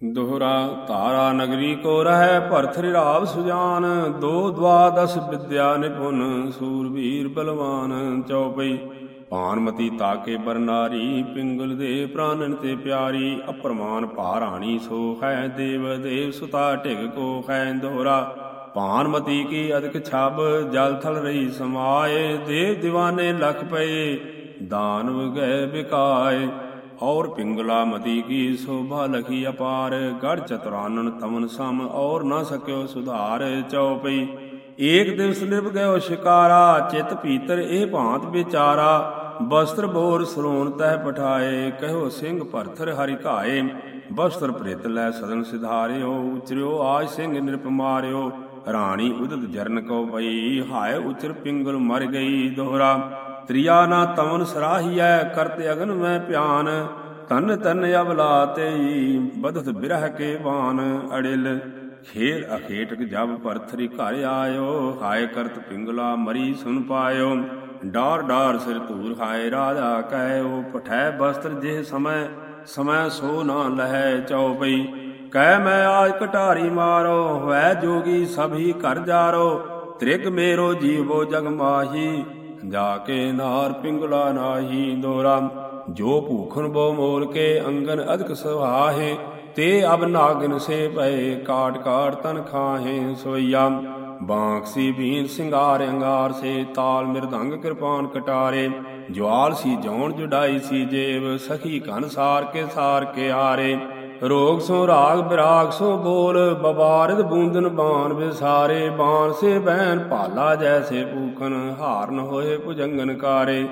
ਦੋਹਰਾ ਤਾਰਾ ਨਗਰੀ ਕੋ ਰਹਿ ਭਰਥ ਰਿਰਾਵ ਸੁਜਾਨ, ਦੋ ਦਵਾਦਸ ਵਿਦਿਆ ਨਿਪੁਨ, ਸੂਰਬੀਰ ਬਲਵਾਨ ਚਉਪਈ। ਭਾਨਮਤੀ ਤਾਕੇ ਬਰਨਾਰੀ, ਪਿੰਗਲ ਦੇ ਪ੍ਰਾਨਨ ਤੇ ਪਿਆਰੀ, ਅਪਰਮਾਨ ਭਾਰਾਣੀ ਸੋ ਹੈ ਦੇਵ ਦੇਵ ਸੁਤਾ ਢਿਗ ਕੋ ਹੈ ਦੋਹਰਾ। ਭਾਨਮਤੀ ਕੀ ਅਦਕ ਛਬ, ਜਲ ਥਲ ਰਹੀ ਸਮਾਏ, ਦੇਵ ਦੀਵਾਨੇ ਲਖ ਪਏ, ਦਾਨਵ ਗਏ ਬਿਕਾਏ ਔਰ ਪਿੰਗਲਾ ਮਤੀ ਕੀ ਸੋਭਾ ਲਖੀ ਅਪਾਰ ਗੜ ਚਤੁਰਾਨਨ ਤਮਨ ਸਮ ਔਰ ਨਾ ਸਕਿਓ ਸੁਧਾਰ ਚਉਪਈ। ਏਕ ਦਿਵਸ ਨਿਭ ਗਇਓ ਸ਼ਿਕਾਰਾ, ਚਿਤ ਭੀਤਰ ਇਹ ਭਾਂਤ ਵਿਚਾਰਾ। ਬਸਤਰ ਬੋਰ ਸਲੋਨ ਤਹਿ ਪਠਾਏ, ਕਹਿਓ ਸਿੰਘ ਭਰਥਰ ਹਰਿ ਘਾਏ ਬਸਤਰ ਪ੍ਰਿਤ ਲੈ ਸਦਨ ਸਿਧਾਰਿਓ, ਉਚਰਿਓ ਆਜ ਸਿੰਘ ਨਿਰਪ ਮਾਰਿਓ। ਰਾਣੀ ਉਦਤ ਜਰਨ ਕੋ ਪਈ ਹਾਇ ਉਚਰ ਪਿੰਗਲ ਮਰ ਗਈ ਦੋਹਰਾ। ਤ੍ਰਿਆ ਨਾ ਤਵਨ ਸਰਾਹੀਐ ਕਰਤੇ ਅਗਨ ਮੈਂ ਪਿਆਨ ਤਨ ਤਨ ਅਬਲਾ ਤੇਈ ਬਦਤ ਬਿਰਹ ਕੇ ਬਾਨ। ਅੜਿਲ, ਖੇਰ ਅਖੇਟਕ ਜਬ ਪਰਥਰੀ ਘਰ ਆਇਓ, ਹਾਏ ਕਰਤ ਪਿੰਗਲਾ ਮਰੀ ਸੁਨ ਪਾਇਓ। ਡਾਰ ਡਾਰ ਸਿਰ ਧੂਰ ਹਾਏ ਰਾਜਾ ਕਹਿਓ, ਪਠੈ ਬਸਤਰ ਜੇ ਸਮੈ ਸਮੈ ਸੋ ਨਾ ਲਹੈ ਚਉਪਈ। ਕਹਿ ਮੈਂ ਆਜ ਘਟਾਰੀ ਮਾਰੋ ਹੋਇ ਜੋਗੀ ਸਭੀ ਘਰ ਜਾਰੋ, ਤ੍ਰਿਗ ਮੇਰੋ ਜੀਵੋ ਜਗ ਮਾਹੀ। ਜਾ ਕੇ ਨਾਰ ਪਿੰਗਲਾ ਨਾਹੀ ਦੋਰਾ, ਜੋ ਭੂਖਨ ਬੋ ਮੋਲ ਕੇ ਅੰਗਨ ਅਧਿਕ ਸੁਹਾਹੇ, ਤੇ ਅਬ ਨਾਗਨ ਸੇ ਪਏ ਕਾਟ ਕਾਟ ਤਨ ਖਾਹੇ ਸੋਈਆ ਬਾਂਕਸੀ ਬੀਨ ਸਿੰਗਾਰ ਅੰਗਾਰ ਸੇ ਤਾਲ ਮਿਰਦੰਗ ਕਿਰਪਾਨ ਕਟਾਰੇ ਜਵਾਲ ਸੀ ਜੌਣ ਜੁਡਾਈ ਸੀ ਜੇਬ, ਸਖੀ ਘਨ ਕੇ ਸਾਰ ਕੇ ਆਰੇ। ਰੋਗ ਸੋ ਰਾਗ ਬਿਰਾਗ ਸੋ ਬੋਲ ਬਬਾਰਦ ਬੂੰਦਨ ਬਾਣ ਵਿਸਾਰੇ ਬਾਣ ਸੇ ਬੈਨ ਭਾਲਾ ਜੈਸੇ ਪੂਖਨ ਹਾਰਨ ਹੋਏ ਭੁਜੰਗਨ ਕਾਰੇ।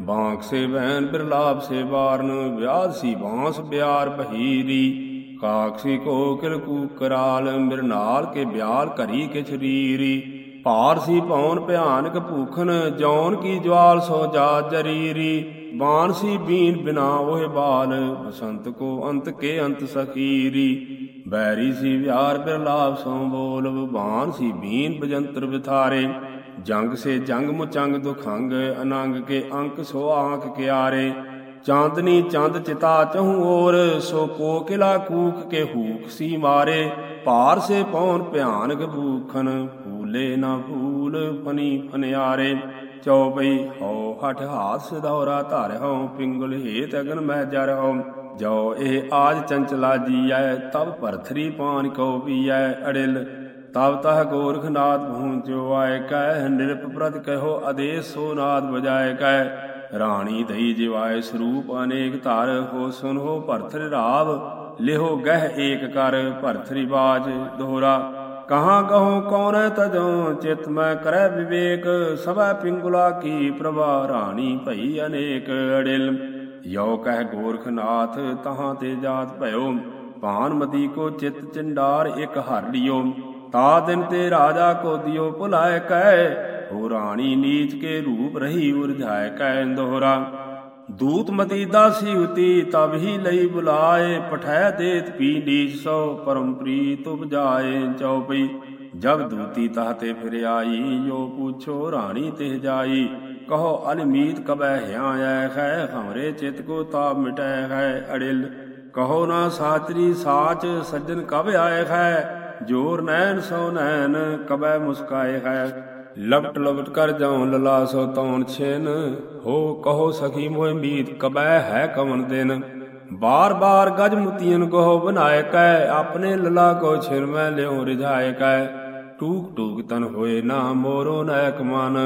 ਬਾਂਕ ਸੇ ਬਹਿਨ ਬਿਰਲਾਪ ਸੇ ਬਾਰਨ ਵਿਆਦ ਸੀ ਬਾਂਸ ਬਿਆਰ ਬਹੀਰੀ। ਕਾਕਸੀ ਕੋ ਕੂਕਰਾਲ ਮਿਰਨਾਲ ਕੇ ਬਿਆਲ ਘਰੀ ਕੇ ਛਰੀਰੀ। ਭਾਰ ਸੀ ਪੌਣ ਭਿਆਨਕ ਭੂਖਨ, ਜੌਨ ਕੀ ਜਵਾਲ ਸੋ ਜਾ ਜਰੀਰੀ। ਬਾਣਸੀ ਬੀਨ ਬਿਨਾ ਉਹ ਬਾਲ, ਬਸੰਤ ਕੋ ਅੰਤ ਕੇ ਅੰਤ ਸਖੀਰੀ। ਬੈਰੀ ਸੀ ਵਿਹਾਰ ਬਿਰਲਾਪ ਸੋ ਬੋਲ ਬਾਣ ਸੀ ਬੀਨ ਬਜੰਤਰ ਵਿਥਾਰੇ ਜੰਗ ਸੇ ਜੰਗ ਮੁਚੰਗ ਦੁਖੰਗ, ਅਨੰਗ ਕੇ ਅੰਕ ਸੋ ਆਂਖ ਕਿਆਰੇ। ਚਾਂਦਨੀ ਚੰਦ ਚਿਤਾ ਚਹੂ ਔਰ ਸੋ ਕੋਕਿਲਾ ਕੂਕ ਕੇ ਹੂਕ ਸੀ ਮਾਰੇ। ਭਾਰ ਸੇ ਪੌਨ ਭਿਆਨਕ ਭੂਖਨ ਫੂਲੇ ਨਾ ਫੂਲ, ਫਨੀ ਫਨਿਆਰੇ। ਚਉਪਈ ਹਉ ਹਠ ਹਾਥ ਸਿਧੌਰਾ ਧਰ ਪਿੰਗਲ ਹੇਤ ਅਗਨ ਮਹਿ ਜਰ ਜੋ ਇਹ ਆਜ ਚੰਚਲਾ ਜੀਐ ਤਬ ਭਰਥਰੀ ਪਾਨ ਕੋ ਪੀਐ। ਅੜਿਲ ਤਬ ਤਹ ਗੋਰਖਨਾਥ ਪਹੁੰਚਿਓ ਆਏ ਕਹਿ, ਨਿਰਪ ਪ੍ਰਤ ਕਹੋ ਆਦੇਸ਼ ਸੋ ਨਾਦ ਬਜਾਏ ਕਹਿ। ਰਾਣੀ ਦਈ ਜਿਵਾਏ ਸਰੂਪ ਅਨੇਕ ਧਾਰ, ਹੋ ਸੁਨ ਹੋ ਭਰਥਰ ਰਾਵ, ਲਿਹੋ ਗਹਿ ਏਕ ਕਰ, ਭਰਥਰੀ ਬਾਜ ਦੋਹਰਾ ਕਹਾਂ ਕਹੋ ਕੌਣ ਤਜੋ ਚਿਤ ਮੈਂ ਕਰੈ ਵਿਵੇਕ, ਸਭੈ ਪਿੰਗੁਲਾ ਕੀ ਪ੍ਰਭਾ ਰਾਣੀ ਭਈ ਅਨੇਕ ਅੜਿਲ। ਯੋ ਕਹਿ ਗੋਰਖਨਾਥ ਤਹਾਂ ਤੇ ਜਾਤ ਭਇਓ ਭਾਨਮਤੀ ਕੋ ਚਿਤ ਚਿੰਡਾਰ ਇਕ ਹਰ ਲਿਓ ਤਾ ਦਿਨ ਤੇ ਰਾਜਾ ਕੋ ਦਿਓ ਭੁਲਾਏ ਕਹਿ ਹੋ ਰਾਣੀ ਨੀਚ ਕੇ ਰੂਪ ਰਹੀ ਉਰਝਾਇ ਕਹਿ ਦੋਹਰਾ ਦੂਤ ਮਤੀ ਦਾਸੀ ਉਤੀ ਤਬ ਹੀ ਲਈ ਬੁਲਾਏ, ਪਠੈ ਦੇਤ ਪੀ ਨੀਚ ਸੋ, ਪਰਮ ਪ੍ਰੀਤ ਉਪਜਾਏ ਚਉਪਈ। ਜਬ ਦੂਤੀ ਤਾਹਤੇ ਫਿਰ ਆਈ, ਜੋ ਪੁੱਛੋ ਰਾਣੀ ਤੇ ਜਾਈ। ਕਹੋ, ਅਲਮੀਤ ਕਬੈ ਹਿਆ ਖੈ, ਹਮਰੇ ਚਿਤ ਕੋ ਤਾਪ ਮਿਟੈ ਹੈ ਅੜਿਲ। ਕਹੋ ਨਾ ਸਾਤਰੀ ਸਾਚ, ਸੱਜਣ ਕਬ ਆਏ ਹੈ ਜੋਰ ਨੈਣ ਸੋ ਨੈਣ ਕਬੈ ਮੁਸਕਾਏ ਖੈ। ਲਪਟ ਲਪਟ ਕਰ ਜਾਉ ਲਲਾ ਸੋ ਤੌਣ ਛੇਨ, ਹੋ ਕਹੋ ਸਖੀ ਮੋਹਿ ਮੀਤ ਕਬੈ ਹੈ ਕਵਨ ਦਿਨ। ਬਾਰ ਬਾਰ ਗਜ ਮੁਤੀਨ ਕੋ ਬਨਾਏ ਕੈ, ਆਪਣੇ ਲਲਾ ਕੋ ਛਿਰ ਮੈਂ ਲਿਉ ਰਿਝਾਏ ਕੈ। ਟੂਕ ਟੂਕ ਤਨ ਹੋਏ ਨਾ ਮੋਰੋ ਨਾਇਕ ਮਨ,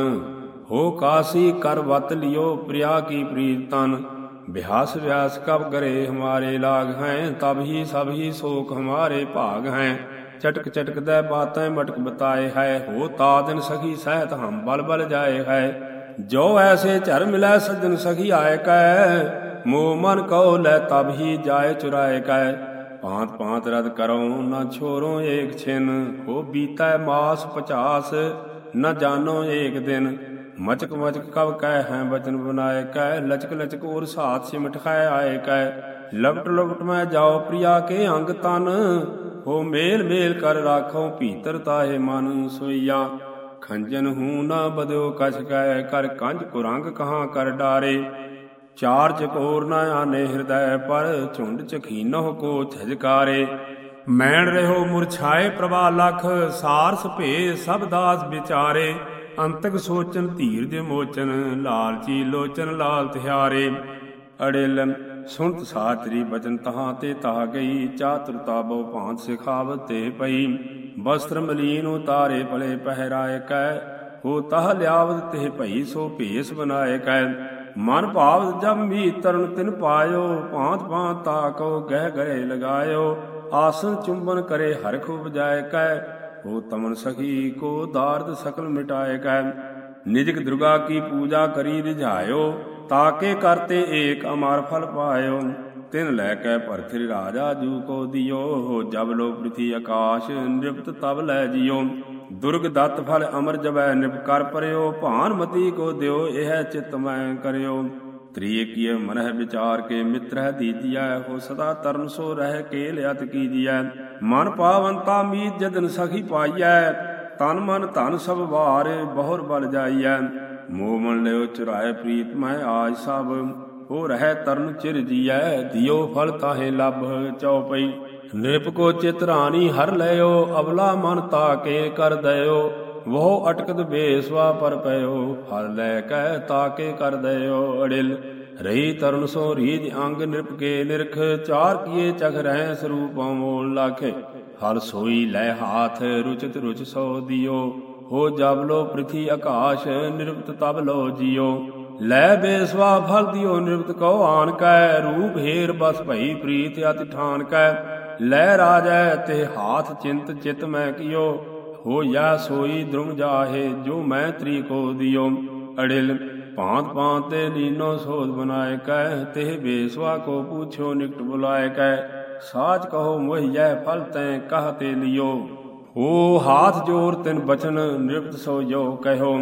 ਹੋ ਕਾਸੀ ਕਰ ਵਤ ਲਿਓ ਪ੍ਰਿਆ ਕੀ ਪ੍ਰੀਤ ਤਨ। ਬਿਹਾਸ ਵਿਆਸ ਕਬ ਕਰੇ ਹਮਾਰੇ ਲਾਗ ਹੈ, ਤਬ ਹੀ ਸਭ ਹੀ ਸੋਖ ਹਮਾਰੇ ਭਾਗ ਹੈ। ਚਟਕ ਚਟਕਦਾ ਬਾਤਾਂ ਮਟਕ ਬਤਾਏ ਹੈ। ਹੋ ਤਾ ਦਿਨ ਸਖੀ ਸਹਿਤ ਹਮ ਬਲ ਬਲ ਜਾਏ ਹੈ। ਜੋ ਐਸੇ ਝਰ ਮਿਲੈ ਸਜਣ ਸਖੀ ਆਏ ਕੈ। ਮੋ ਮਨ ਕਉ ਲੈ ਤਬ ਹੀ ਜਾਏ ਚੁਰਾਏ ਕੈ। ਪਾਂਤ ਪਾਂਤ ਰਦ ਕਰੋ ਨਾ ਛੋਰੋ ਏਕ ਛਿਨ। ਹੋ ਬੀਤੈ ਮਾਸ 50 ਨਾ ਜਾਣੋ ਏਕ ਦਿਨ। ਮਚਕ ਮਚਕ ਕਬ ਕਹਿ ਹੈ ਬਚਨ ਬਨਾਏ ਕਹਿ ਲਚਕ ਲਚਕ ਔਰ ਸਾਥ ਸਿਮਟ ਖਾਏ ਆਏ ਕਹਿ ਲਪਟ ਲਪਟ ਮੈਂ ਜਾਓ ਪ੍ਰਿਆ ਕੇ ਅੰਗ ਤਨ। ਹੋ ਮੇਲ ਮੇਲ ਕਰ ਰਾਖੋ ਭੀਤਰ ਤਾਹੇ ਮਨ ਸੋਈਆ। ਖੰਜਨ ਹੂ ਨਾ ਬਦਿਓ ਕਛ ਕੈ ਕਰ ਕੰਜ ਕੁਰੰਗ ਕਹਾਂ ਕਰ ਡਾਰੇ। ਚਾਰ ਚਕੋਰ ਨਾ ਆਨੇ ਹਿਰਦੈ ਪਰ ਝੁੰਡ ਚਖੀਨੋ ਕੋ ਝਜਕਾਰੇ ਮੈਣ ਰਹੋ ਮੁਰਛਾਏ ਪ੍ਰਭਾ ਲਖ, ਸਾਰਸ ਭੇ ਸਭ ਦਾਸ ਵਿਚਾਰੇ। ਅੰਤਕ ਸੋਚਨ ਧੀਰਜ ਮੋਚਨ, ਲਾਲਚੀ ਲੋਚਨ ਲਾਲ ਤਿਹਾਰੇ। ਅੜਿਲ ਸੁਣਤ ਸਾਤਰੀ ਬਚਨ ਤਹਾਂ ਤੇ ਤਾ ਗਈ, ਚਾਤੁਰਤਾ ਬੋ ਭਾਂਤ ਸਿਖਾਵਤ ਤੇ ਪਈ। ਵਸਤਰ ਮਲੀਨ ਉਤਾਰੇ ਭਲੇ ਪਹਿਰਾਏ ਕੈ, ਹੋ ਤਹ ਲਿਆਵਤ ਤੇ ਭਈ ਸੋ ਭੇਸ ਬਨਾਏ ਕੈ। ਮਨ ਭਾਵ ਜਬ ਵੀ ਤਰਨ ਤਿਨ ਪਾਇਓ, ਭਾਂਤ ਭਾਂਤ ਤਾ ਕੋ ਗਹਿ ਗਰੇ ਲਗਾਇਓ। ਆਸਨ ਚੁੰਬਨ ਕਰੇ ਹਰ ਖੂ ਕੈ, ਹੋ ਤਮਨ ਸਖੀ ਕੋ ਦਾਰਦ ਸਕਲ ਮਿਟਾਏ ਕੈ। ਨਿਜਕ ਦੁਰਗਾ ਕੀ ਪੂਜਾ ਕਰੀ ਰਿਝਾਇਓ ਤਾਕੇ ਕਰਤੇ ਏਕ ਅਮਰ ਫਲ ਪਾਇਓ, ਤਿਨ ਲੈ ਕੇ ਭਰਥਿ ਰਾਜਾ ਜੂ ਕੋ ਦਿਓ, ਜਬ ਲੋ ਪ੍ਰਿਥੀ ਆਕਾਸ਼ ਨਿਰਪਤ ਤਬ ਲੈ ਜਿਓ। ਦੁਰਗ ਦਤ ਫਲ ਅਮਰ ਜਬੈ ਨਿਪ ਕਰ ਪਰਿਓ, ਭਾਨ ਮਤੀ ਕੋ ਦਿਓ, ਇਹ ਚਿਤ ਮੈਂ ਕਰਿਓ। ਤ੍ਰੀਕੀਏ ਮਨਹਿ ਵਿਚਾਰ ਕੇ ਮਿਤਰਹਿ ਦੀਜੀਐ ਹੋ ਸਦਾ ਤਰਨ ਸੋ ਰਹਿ ਕੇ ਲਿਅਤ ਕੀਜੀਐ। ਮਨ ਪਾਵੰਤਾ ਮੀਤ ਜਦਨ ਸਖੀ ਪਾਈਐ, ਤਨ ਮਨ ਧਨ ਸਭ ਵਾਰ ਬਹੁਰ ਬਲ ਜਾਈਐ। ਮੋਹ ਮਨ ਲਿਓ ਚੁਰਾਏ ਪ੍ਰੀਤ, ਮੈਂ ਆਜ ਸਭ ਹੋ ਰਹਿ ਤਰਨ ਚਿਰ ਜੀਐ, ਦਿਓ ਫਲ ਤਾਹੇ ਲਭ ਚਉਪਈ ਨਿਰਪ ਕੋ ਚਿਤ ਰਾਣੀ ਹਰ ਲਿਓ ਅਬਲਾ ਮਨ ਤਾਕੇ ਕਰ ਦਇਓ ਵੋ ਅਟਕਦ ਬੇਸਵਾ ਪਰ ਪਇਓ, ਫਲ ਲੈ ਕੈ ਤਾਕੇ ਕਰ ਦਇਓ ਅੜਿਲ। ਰਹੀ ਤਰਨ ਸੋ ਰੀਜ ਅੰਗ ਨਿਰਪ ਕੇ ਨਿਰਖ, ਚਾਰ ਕੀਏ ਚਖ ਰਹਿ ਸਰੂਪ ਮੋਲ ਲਾਖੇ। ਹਲ ਸੋਈ ਲੈ ਹਾਥ ਰੁਚਿਤ ਰੁਚ ਸੋ ਦਿਓ। ਹੋ ਜਬ ਲੋ ਪ੍ਰਿਥੀ ਆਕਾਸ਼ ਨਿਰਪਤ ਤਬ ਲੋ ਜਿਓ। ਲੈ ਬੇਸਵਾ ਫਲ ਦਿਓ ਨਿਰਪਤ ਕਉ ਆਣ ਕੈ, ਰੂਪ ਹੇਰ ਬਸ ਭਈ ਪ੍ਰੀਤ ਅਤਿ ਠਾਨ ਕੈ। ਲੈ ਰਾਜੈ ਤੇ ਹਾਥ ਚਿੰਤ ਚਿਤ ਮੈਂ ਕਿਓ। ਹੋ ਯਾ ਸੋਈ ਦ੍ਰੁਮ ਜਾਹੇ, ਜੋ ਮੈਂ ਤ੍ਰੀ ਕੋ ਦਿਓ। ਅੜਿਲ ਭਾਂਤ ਭਾਂਤ ਤੇ ਲੀਨੋ ਸੋਧ ਬਨਾਏ ਕੈ ਤੇ ਬੇਸਵਾ ਕੋ ਪੁੱਛੋ ਨਿਕਟ ਬੁਲਾਏ ਕੈ। ਸਾਚ ਕਹੋ ਮੋਹਿਐ ਫਲ ਤੈ ਕਹਤੇ ਲਿਓ। ਹੋ ਹਾਥ ਜੋਰ ਤਿਨ ਬਚਨ ਨਿਰਪਤ ਸੋ ਜੋ ਕਹਿਓ।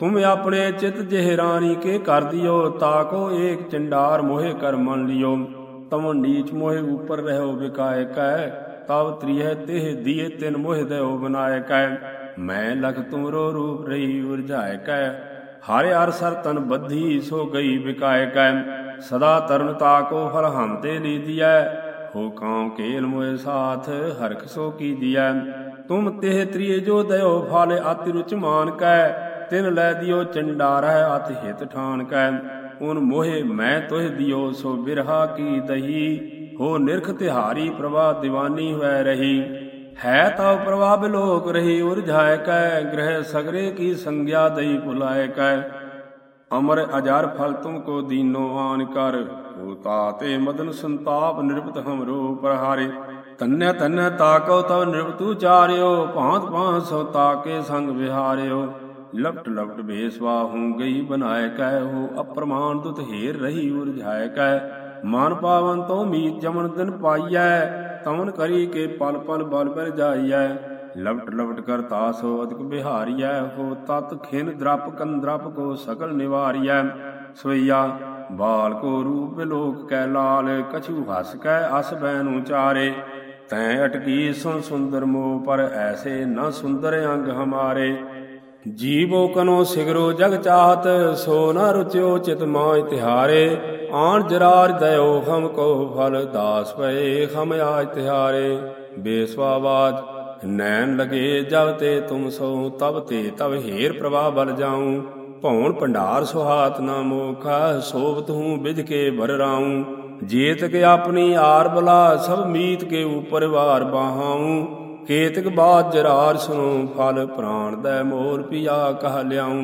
ਤੁਮ ਆਪਣੇ ਚਿਤ ਜਿਹ ਰਾਣੀ, ਕੇ ਕਰ ਦਿਓ? ਤਾਕੋ ਏਕ ਚੰਡਾਰ ਮੋਹਿ ਕਰ ਮਨ ਲਿਓ। ਤਮ ਨੀਚ ਮੋਹਿ ਉਪਰ ਰਹੋ ਵਿਕਾਏ ਕੈ। ਤਵ ਤ੍ਰਿਹ ਤਿਹ ਦੀਏ ਤਿਨ ਮੋਹਿ ਦੇਉ ਬਨਾਏ ਕੈ। ਮੈਂ ਲਖ ਤੁਮਰੋ ਰੂਪ ਰਹੀ ਉਰਝਾਏ ਕੈ। ਹਰਿ ਹਰ ਸਰ ਤਨ ਬੱਧੀ ਸੋ ਗਈ ਵਿਕਾਏ ਕੈ। ਸਦਾ ਤਰਨ ਤਾਕੋ ਫਲ ਹਮ ਤੇ ਲੀਦੀਐ ਹੋ ਕਾਮ ਕੇਲ ਮੋਏ ਸਾਥ, ਹਰਖ ਸੋ ਕੀ ਕੀਦੀਐ ਤੁਮ ਤਿਹ ਤ੍ਰਿਏ ਜੋ ਦਇਓ ਫਾਲੇ ਅਤਿ ਰੁਚ ਮਾਨ ਕੈ, ਤਿਨ ਲੈ ਦਿਓ ਚੰਡਾਰਹਿ ਅਤਿ ਹਿਤ ਠਾਨ ਕੈ। ਉਨ ਮੋਹਿ ਮੈਂ ਤੋਹਿ ਦਿਓ ਸੋ ਬਿਰਹਾ ਕੀ ਦਹੀ, ਹੋ ਨਿਰਖ ਤਿਹਾਰੀ ਪ੍ਰਭਾ ਦੀਵਾਨੀ ਹੋਇ ਰਹੀ। ਹੈ ਤਾ ਪ੍ਰਭਾ ਬਿਲੋਕ ਰਹੀ ਉਰਝਾਇ ਕੈ, ਗ੍ਰਹਿ ਸਗਰੇ ਕੀ ਸੰਗਿਆ ਦਈ ਭੁਲਾਇ ਕੈ। ਅਮਰ ਅਜਾਰ ਫਲ ਤੁਮ ਕੋ ਦੀਨੋ ਆਨ ਕਰ, ਹੋ ਤਾਤੇ ਮਦਨ ਸੰਤਾਪ ਨਿਰਪਤ ਹਮਰੋ ਪ੍ਰਹਾਰੇ। ਤੰਨਿਆ ਤੰਨਿਆ ਤਾਕੋ ਤਵ ਨਿਰਪਤੂ ਚਾਰਿਓ, ਭਾਂਤ ਭਾਂਤ ਸੋ ਤਾਕੇ ਸੰਗ ਵਿਹਾਰਿਓ। ਲਪਟ ਲਪਟ ਬੇਸਵਾ ਹੂੰ ਗਈ ਬਨਾਏ ਕੈ ਹੋ ਅਪਰਮਾਨ ਦੁਤ ਹੀਰ ਰਹੀ ਉਰਝਾਇ ਕੈ। ਮਨ ਪਾਵਨ ਤੋਂ ਮੀਤ ਜਮਨ ਦਿਨ ਪਾਈਐ, ਤਮਨ ਕਰੀ ਕੇ ਪਲ ਪਲ ਬਲ ਬਰ ਜਾਈਐ। ਲਵਟ ਲਵਟ ਕਰ ਤਾਸੋ ਅਦਿਕ ਬਿਹਾਰੀਐ, ਹੋ ਤਤ ਖਿਨ ਦ੍ਰਪ ਕੰਦਰਪ ਕੋ ਸਕਲ ਨਿਵਾਰੀਐ। ਸੋਈਆ ਬਾਲ ਕੋ ਰੂਪ ਲੋਕ ਕੈ ਲਾਲ, ਕਛੂ ਹਸ ਕੈ ਅਸ ਬੈਨੂ ਚਾਰੇ। ਤੈ ਅਟਕੀ ਸੁਣ ਸੁੰਦਰ ਮੋ ਪਰ ਐਸੇ ਨਾ ਸੁੰਦਰ ਅੰਗ ਹਮਾਰੇ। ਜੀਵੋ ਕਨੋ ਸਿਗਰੋ ਜਗ ਚਾਹਤ, ਸੋ ਨਾ ਰੁਚਿਓ ਚਿਤ ਮਾਇ ਤਿਹਾਰੇ। ਆਣ ਜਰਾਰ ਦਇਓ ਹਮ ਕੋ ਫਲ, ਦਾਸ ਪਏ ਹਮ ਆਜ ਤਿਹਾਰੇ। ਬੇਸਵਾਵਾਜ, ਨੈਣ ਲਗੇ ਜਬ ਤੇ ਤੁਮ ਸੋ, ਤਬ ਤੇ ਤਬ ਹੀਰ ਪ੍ਰਭਾ ਬਲ ਜਾਉ। ਭੌਣ ਭੰਡਾਰ ਸੁਹਾਤ ਨਾ ਮੋਖਾ ਸੋਭਤ ਹੂੰ ਬਿਜ ਕੇ ਭਰ ਰਾਉ। ਜੀਤ ਕੇ ਆਪਣੀ ਆਰ ਬਲਾ ਸਭ ਮੀਤ ਕੇ ਉਪਰ ਵਾਰ ਬਾਹਾਉ ਕੇਤਕ ਬਾਦ ਜਰਾਰ ਸੁਨੋ ਫਲ ਪ੍ਰਾਣ ਦੈ ਮੋਰ ਪਿਆ ਕਹ ਲਿਆਉ।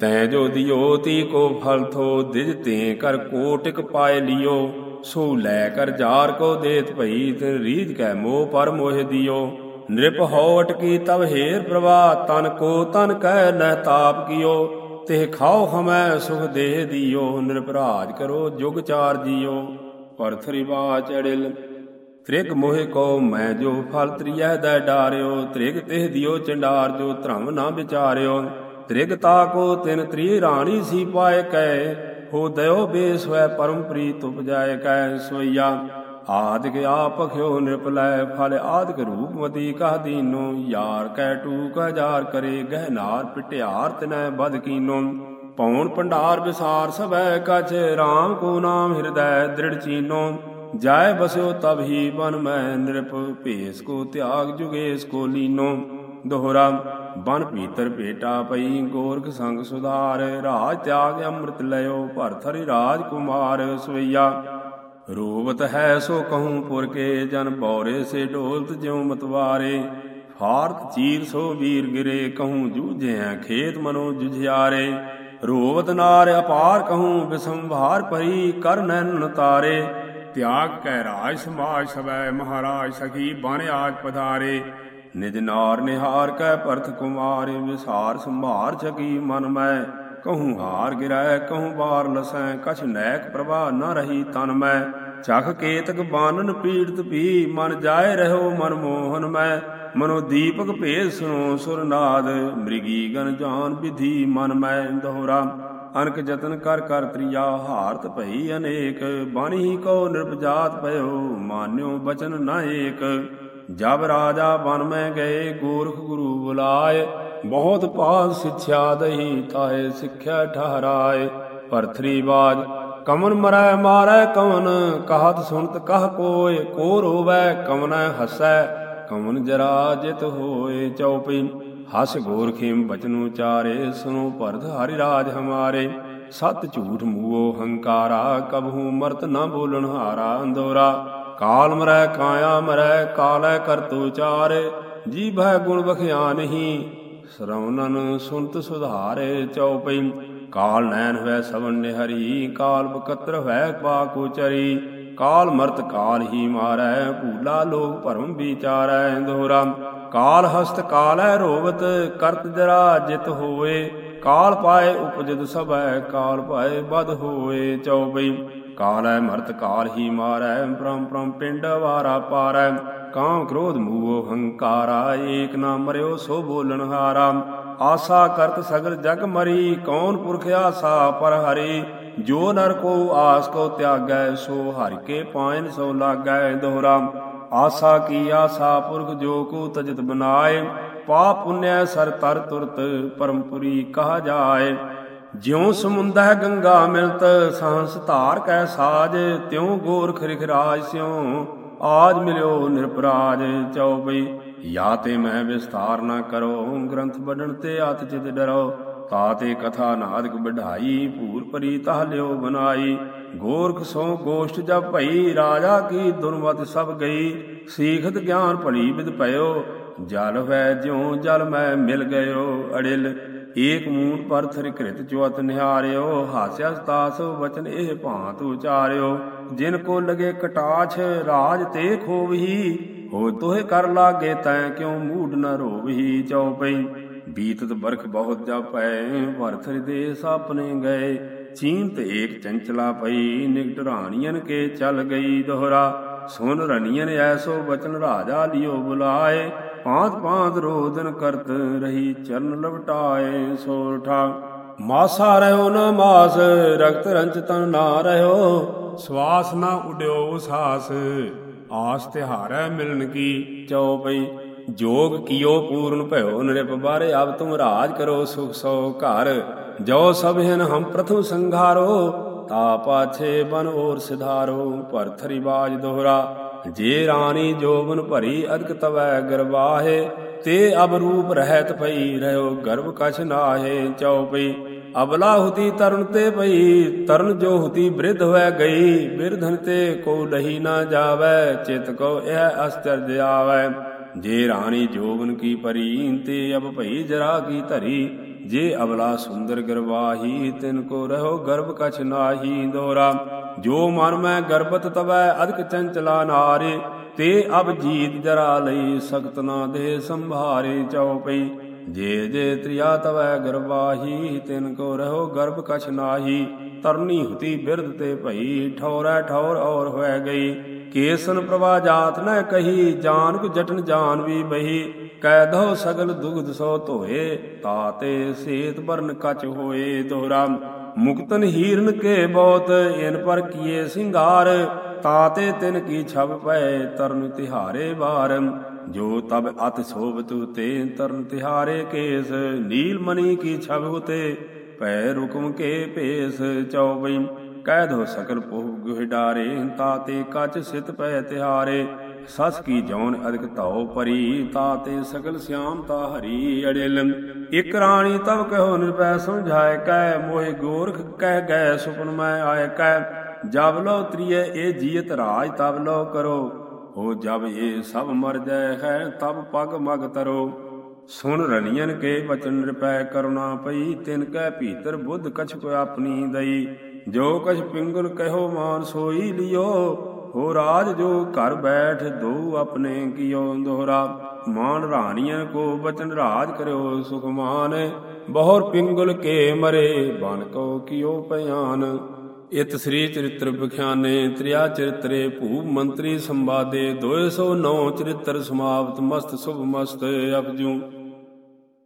ਤੈ ਜੋ ਦਿਓ, ਤੀ ਕੋ ਫਲ ਥੋ, ਦਿਜ ਤੇ ਕਰ ਕੋਟਿਕ ਪਾਏ ਲਿਓ। ਸੋ ਲੈ ਕਰ ਜਾਰ ਕੋ ਦੇਤ ਭਈ ਤੇ ਰੀਜ ਕੈ ਮੋਹ ਪਰ ਮੋਹ ਦਿਓ। ਨਿਰਪ ਹੋ ਅਟਕੀ ਤਬ ਹੇਰ ਪ੍ਰਵਾ ਤਨ ਕੋ ਤਨ ਕਹਿ ਨਹਿ ਤਾਪ ਕੀਓ। ਤੇ ਖਾਓ ਹਮੈ, ਸੁਖ ਦੇਹ ਦਿਓ। ਨਿਰਭਰਾਜ ਕਰੋ, ਜੁਗ ਚਾਰ ਜੀਓ। ਪਰਥਰੀ ਬਾਚ ਅੜਿਲ। ਤ੍ਰਿਗ ਮੋਹਿ ਕੋ ਮੈਂ ਜੋ ਫਲ ਤ੍ਰਿਐ ਦੈ ਡਾਰਿਓ, ਤ੍ਰਿਗ ਤਿਹ ਦਿਓ ਚੰਡਾਰ ਜੋ ਧਰਮ ਨਾ ਵਿਚਾਰਿਓ। ਤ੍ਰਿਗ ਤਾ ਕੋ ਤਿਨ ਤ੍ਰੀ ਰਾਣੀ ਸੀ ਪਾਏ ਕੈ, ਹੋ ਦਇਓ ਬੇਸਵੈ ਹੋਇ ਪਰਮ ਪ੍ਰੀਤ ਉਪਜਾਏ ਕੈ ਸੋਈਆ ਆਦਿਕ ਆਪਖਿਓ ਨਿਰਪਲੈ, ਫਲ ਆਦਿਕ ਰੂਪਮਤੀ ਕਹ ਦੀਨੋ। ਯਾਰ ਕੈ ਟੂਕ ਹਜ਼ਾਰ ਕਰੇ ਗਹਿਨਾਰ ਪਿਟਿਆਰ ਤਿਨੈ ਬਦ ਕੀਨੋ। ਪੌਣ ਭੰਡਾਰ ਵਿਸਾਰ ਸਭੈ ਕਛ RAM ਕੋ ਨਾਮ ਹਿਰਦੈ ਦ੍ਰਿੜ ਚੀਨੋ ਜਾਇ ਬਸਿਓ ਤਬ ਹੀ ਬਨ ਮੈਂ ਨਿਰਪ, ਭੇਸ ਕੋ ਤਿਆਗ ਜੁਗੇਸ ਕੋ ਲੀਨੋ। ਦੋਹਰਾ, ਬਨ ਭੀਤਰ ਭੇਟਾ ਪਈ ਗੋਰਖ ਸੰਗ ਸੁਧਾਰ, ਰਾਜ ਤਿਆਗ ਅੰਮ੍ਰਿਤ ਲਿਓ ਭਰਤ ਹਰਿ ਰਾਜ ਕੁਮਾਰ ਸਵਈਆ। ਰੋਵਤ ਹੈ ਸੋ ਕਹੂੰ ਪੁਰ ਕੇ ਜਨ ਬੌਰੇ ਸੇ ਢੋਲਤ ਜਿਉ ਮਤਵਾਰੇ ਫਾਰਤ ਚੀਰ ਸੋ ਵੀਰ ਗਿਰੇ, ਕਹੂੰ ਜੂਝਿਆ ਖੇਤ ਮਨੋ ਜੁਝਿਆਰੇ। ਰੋਵਤ ਨਾਰ ਅਪਾਰ ਕਹੂੰ, ਬਿਸੰਭਾਰ ਭਰੀ ਕਰ ਨੈਣ ਤਾਰੇ। ਤਿਆਗ ਕੈ ਰਾਜ ਸਮਾਜ ਸਵੈ, ਮਹਾਰਾਜ ਸਖੀ ਬਨ ਆਜ ਪਧਾਰੇ। ਨਿਜ ਨਾਰ ਨਿਹਾਰ ਕੈ ਪਰਥ ਕੁਮਾਰ, ਵਿਸਾਰ ਸੰਭਾਰ ਛਕੀ ਮਨ ਮੈਂ। ਕਹੂੰ ਹਾਰ ਗਿਰੈ, ਕਹੂੰ ਬਾਰ ਲਸੈ, ਕਛ ਨੈਕ ਪ੍ਰਭਾ ਨ ਰਹੀ ਤਨ ਮੈਂ। ਚਖ ਕੇਤਕ ਬਾਨਨ ਪੀੜਤ ਪੀ ਮਨ ਜਾਏ ਰਹੋ ਮਨ ਮੋਹਨ ਮੈਂ। ਮਨੋ ਦੀਪਕ ਭੇਦ ਸੁਨੋ ਸੁਰਨਾਦ, ਮ੍ਰਿਗੀ ਗਨ ਜਾਨ ਵਿਧੀ ਮਨ ਮੈਂ ਦੋਹਰਾ। ਅਨਕ ਜਤਨ ਕਰ ਕਰ ਤ੍ਰਿਆ ਹਾਰਤ ਭਈ ਅਨੇਕ, ਬਾਣੀ ਕੋ ਨਿਰਪਜਾਤ ਭਇਓ, ਮਾਨਿਓ ਬਚਨ ਨ ਏਕ। ਜਬ ਰਾਜਾ ਬਨ ਮੈਂ ਗਏ, ਗੋਰਖ ਗੁਰੂ ਬੁਲਾਏ। ਬਹੁਤ ਪਾਸ ਸਿੱਖਿਆ ਦਹੀ, ਤਾਏ ਸਿੱਖਿਆ ਠਹਰਾਏ। ਪਰਥਰੀ ਬਾਜ, ਕਮਨ ਮਰੈ ਮਾਰੈ ਕਵਨ ਕਹਤ ਸੁਨਤ ਕਹ ਕੋਏ। ਕੋ ਰੋਵੈ, ਕਮਨੈ ਹਸੈ ਕਮਨ ਜਰਾ ਜਿਤ ਹੋਏ ਚਉਪਈ। ਹਸ ਗੋਰਖੀਮ ਬਚਨ ਉਚਾਰੇ ਸੁਨੋ ਭਰਤ ਹਰਿ ਰਾਜ ਹਮਾਰੇ। ਸਤ ਝੂਠ ਮੂਓ ਹੰਕਾਰਾ, ਕਬਹੂ ਮਰਤ ਨਾ ਬੋਲਣ ਹਾਰਾ ਅੰਦੋਰਾ। ਕਾਲ ਮਰੈ ਕਾਇਆ ਮਰੈ, ਕਾਲੈ ਕਰਤੁ ਚਾਰੇ। ਜੀ ਭੈ ਗੁਣ ਬਖਿਆ ਨਹੀਂ, ਸਰਵਨਨ ਸੁਨਤ ਸੁਧਾਰੇ ਚਉਪਈ। ਕਾਲ ਨੈਣ ਹੋਇ ਸਵਨ ਨਿਹਰੀ, ਕਾਲ ਬਕਤਰ ਹੋਇ ਪਾਕੂ ਚਰੀ। ਕਾਲ ਮਰਤ ਕਾਲ ਹੀ ਮਾਰੈ, ਭੂਲਾ ਲੋਕ ਭਰਮ ਵਿਚਾਰੈ ਦੋਹਰਾ। ਕਾਲ ਹਸਤ ਕਾਲੈ ਰੋਵਤ, ਕਰਤ ਜਰਾ ਜਿਤ ਹੋਏ ਕਾਲ ਪਾਏ ਉਪਜਿਤ ਸਭੈ, ਕਾਲ ਪਾਏ ਬਦ ਹੋਏ ਚਉਬਈ। ਕਾਲੈ ਮਰਤ ਕਾਲ ਹੀ ਮਾਰੈ ਪ੍ਰਮ ਪ੍ਰਮ ਪਿੰਡ ਵਾਰਾ ਪਾਰੈ। ਕਾਮ ਕ੍ਰੋਧ ਮੂਹ ਹੰਕਾਰਾ, ਏਕ ਨਾ ਮਰਿਓ ਸੋ ਬੋਲਣ ਹਾਰਾ। ਆਸਾ ਕਰਤ ਸਗਲ ਜਗ ਮਰੀ, ਕੌਣ ਪੁਰਖ ਆਸਾ ਪਰ ਹਰੀ। ਜੋ ਨਰ ਕੋ ਆਸ ਕੋ ਤਿਆਗੈ, ਸੋ ਹਰਿ ਕੇ ਪਾਇਨ ਸੋ ਲਾਗੈ ਦੋਹਰਾ। ਆਸਾ ਕੀ ਆਸਾ ਪੁਰਖ ਜੋ ਕੋ ਤਜਤ ਬਨਾਏ, ਪਾਪ ਪੁੰਨਿਆ ਸਰ ਤਰ ਤੁਰਤ ਪਰਮਪੁਰੀ ਕਹਾ ਜਾਏ। ਜਿਉ ਸਮੁੰਦੈ ਗੰਗਾ ਮਿਲਤ, ਸਾਹਸ ਧਾਰ ਕੈ ਸਾਜ, ਤਿਉ ਗੋਰਖ ਰਿਖਰਾਜ ਸਿਉ, ਆਜ ਮਿਲਿਓ ਨਿਰਪਰਾਜ ਚਉਬਈ ਯਾ ਤੇ ਮੈਂ ਵਿਸਤਾਰ ਨਾ ਕਰੋ, ਗ੍ਰੰਥ ਬੜਨ ਤੇ ਅਤ ਚਿਤ ਡਰੋ। ਤਾਤੇ ਕਥਾ ਨਾਦਕ ਬਢਾਈ ਭੂਰ ਪਰੀ ਤਹ ਲਿਓ ਬਨਾਈ। ਗੋਰਖ ਸੋ ਗੋਸ਼ਟ ਜਬ ਭਈ, ਰਾਜਾ ਕੀ ਦੁਰਮਤ ਸਭ ਗਈ। ਸੀਖਤ ਗਿਆਨ ਭਲੀ ਵਿਦ ਭਇਓ, ਜਲ ਵੈ ਜਿਉ ਜਲ ਮੈਂ ਮਿਲ ਗਇਓ ਅੜਿਲ। ਏਕ ਮੂਨ ਪਰ ਥਰਿ ਕ੍ਰਿਤ ਚੁਅਤ ਨਿਹਾਰਿਓ, ਹਾਸਿਆ ਸਤਾਸ ਵਚਨ ਇਹ ਭਾਂਤ ਉਚਾਰਿਓ। ਜਿਨ ਕੋ ਲਗੇ ਕਟਾਛ, ਰਾਜ ਤੇ ਖੋਵਹੀ। ਹੋ ਤੋਹਿ ਕਰ ਲਾਗੇ ਤੈ ਕਿਉ ਮੂਡ ਨ ਰੋਵਹੀ ਚਉਪਈ ਬੀਤਤ ਬਰਖ ਬਹੁਤ ਜਪੈ ਭਰਤ ਦੇਸ ਆਪਣੇ ਗਏ। ਚੀਨ ਏਕ ਚੰਚਲਾ ਪਈ ਨਿਕਟ ਰਾਣੀਆਂ ਕੇ ਚਲ ਗਈ ਦੋਹਰਾ। ਸੁਨ ਰਣੀਆਂ ਐਸੋ ਬਚਨ ਰਾਜਾ ਲਿਓ ਬੁਲਾਏ। ਪਾਂਤ ਪਾਂਤ ਰੋਦਨ ਕਰਤ ਰਹੀ ਚਰਨ ਲਵਟਾਏ ਸੋਠਾ ਮਾਸਾ ਰਹਿਓ ਨਾ ਮਾਸ ਰਕਤ ਰੰਚ ਤਨ ਨਾ ਰਹਿਓ। ਸਵਾਸ ਨਾ ਉਡਿਓ ਸਾਸ, ਆਸ ਤਿਹਾਰੈ ਮਿਲਨ ਕੀ ਚਉਪਈ ਜੋਗ ਕੀਓ ਪੂਰਨ ਭਇਓ ਨਿਰਪ ਬਾਰੇ ਅਬ ਤੁਮ ਰਾਜ ਕਰੋ ਸੁਖ ਸੋ ਘਰ। ਜੋ ਸਭ ਹਨ ਹਮ ਪ੍ਰਥਮ ਸੰਘਾਰੋ, ਤਾ ਪਾਛੇ ਬਨ ਔਰ ਸਿਧਾਰੋ ਭਰਥਰੀ ਬਾਜ ਦੋਹਰਾ। ਜੇ ਰਾਣੀ ਜੋਬਨ ਭਰੀ ਅਦਕ ਤਵੈ ਗਰਵਾਹੇ, ਤੇ ਅਬ ਰੂਪ ਰਹਿਤ ਪਈ, ਰਹਿਓ ਗਰਭ ਕਛ ਨਾਹੇ ਚਉਪਈ। ਅਬਲਾ ਹੁਤੀ ਤਰਨ ਤੇ ਪਈ, ਤਰਨ ਜੋ ਹੁਤੀ ਬ੍ਰਿਧ ਹੋਇ ਗਈ। ਬਿਰਧਨ ਤੇ ਕੋ ਲਹੀ ਨਾ ਜਾਵੈ, ਚਿਤ ਕੋ ਇਹ ਅਸਚਰਜ ਆਵੈ ਜੇ ਰਾਣੀ ਜੋਬਨ ਕੀ ਪਰੀ ਤੇ ਅਬ ਭਈ ਜਰਾ ਕੀ ਧਰੀ। ਜੇ ਅਬਲਾ ਸੁੰਦਰ ਗਰਵਾਹੀ, ਤਿਨ ਕੋ ਰਹੋ ਗਰਭ ਕਛ ਨਾਹੀ ਦੋਰਾ। ਜੋ ਮਨ ਮੈਂ ਗਰਭਤ ਤਵੈ ਅਧਿਕ ਚੰਚਲਾ ਨਾਰੇ। ਤੇ ਅਬ ਜੀਤ ਜਰਾ ਲਈ ਸਖਤ ਨਾ ਦੇ ਸੰਭਾਰੇ ਚਉਪਈ ਜੇ ਜੇ ਤ੍ਰਿਆ ਤਵੈ ਗਰਵਾਹੀ, ਤਿਨ ਕੋ ਰਹੋ ਗਰਭ ਕਛ ਨਾਹੀ। ਤਰਨੀ ਹੁਤੀ ਬਿਰਧ ਤੇ ਭਈ, ਠੌਰੈ ਠੌਰ ਔਰ ਹੋਇ ਗਈ। ਕੇਸਨ ਪ੍ਰਵਾ ਜਾਤ ਨ ਕਹੀ ਜਾਨ ਕੁ ਜਟਨ ਜਾਨ ਵੀ ਬਹੀ ਕੈਦੋ ਸਗਲ ਦੁਗਧ ਸੋ ਧੋਏ ਤਾਤੇ ਸੇਤ ਬਰਨ ਕਚ ਹੋਏ ਦੋਹਰਾ ਮੁਕਤਨ ਹੀਰਨ ਕੇ ਬਹੁਤ ਇਨ ਪਰ ਕੀਏ ਸਿੰਗਾਰ। ਤਾਤੇ ਤਿਨ ਕੀ ਛਬ ਪਏ ਤਰਨ ਤਿਹਾਰੇ ਵਾਰ। ਜੋ ਤਬ ਅਤ ਸੋਭਤੁ ਤੇ ਤਰਨ ਤਿਹਾਰੇ ਕੇਸ। ਨੀਲ ਮਨੀ ਕੀ ਛਬ ਹੁਤੇ ਭੈ ਰੁਕਮ ਕੇ ਭੇਸ ਚਉਬਈ। ਕਹਿ ਦੋ ਸਕਲ ਪੋਹ ਗੁਹਿ ਡਾਰੇ ਤਾਤੇ ਕਚ ਸਿਤ ਪੈ ਤਿਹਾਰੇ। ਸਸ ਕੀ ਜੌਨ ਅਧਿਕ ਧਾਉ ਪਰੀ ਤਾਤੇ ਸਗਲ ਸਿਆਮ ਤਾ ਹਰੀ ਅੜਿਲ। ਇਕ ਰਾਣੀ ਤਬ ਕਹੋ ਨਿਰਪੈ ਸਮਝਾਏ ਕਹਿ ਮੋਹਿ ਗੋਰਖ ਕਹਿ ਗਏ ਸੁਪਨ ਮੈਂ ਆਏ ਕਹਿ ਜਬ ਲੋ ਤ੍ਰਿਏ ਇਹ ਜੀਤ ਰਾਜ ਤਬ ਲੋ ਕਰੋ। ਹੋ ਜਬ ਇਹ ਸਭ ਮਰ ਜਾਏ ਹੈ, ਤਬ ਪਗ ਮਗ ਤਰੋ। ਸੁਣ ਰਣੀਆਂ ਕੇ ਬਚਨ ਨਿਰਪੈ ਕਰੁਣਾ ਪਈ, ਤਿਨ ਕੈ ਭੀਤਰ ਬੁੱਧ ਕਛ ਕੋ ਆਪਣੀ ਦਈ। ਜੋ ਕਛ ਪਿੰਗਲ ਕਹਿਓ ਮਾਨ ਸੋਈ ਲਿਓ, ਹੋ ਰਾਜ ਜੋ ਘਰ ਬੈਠ ਦੋ ਆਪਣੇ ਕੀਓ ਦੋਹਰਾ। ਮਾਨ ਰਾਣੀਆਂ ਕੋ ਬਚਨ ਰਾਜ ਕਰਿਓ ਸੁਖਮਾਨ ਬਹੁਰ ਪਿੰਗਲ ਕੇ ਮਰੇ ਬਨ ਕੋ ਕੀਓ ਪਿਆਨ ਇਤ ਸ੍ਰੀ ਚਰਿਤ੍ਰ ਵਿਖਿਆਨੇ, ਤ੍ਰਿਆ ਚਰਿਤਰੇ ਭੂਪ ਮੰਤਰੀ ਸੰਵਾਦੇ 209 ਚਰਿਤ੍ਰ ਸਮਾਪਤ ਮਸਤ ਸੁਭ ਮਸਤ ਅਪਜੂ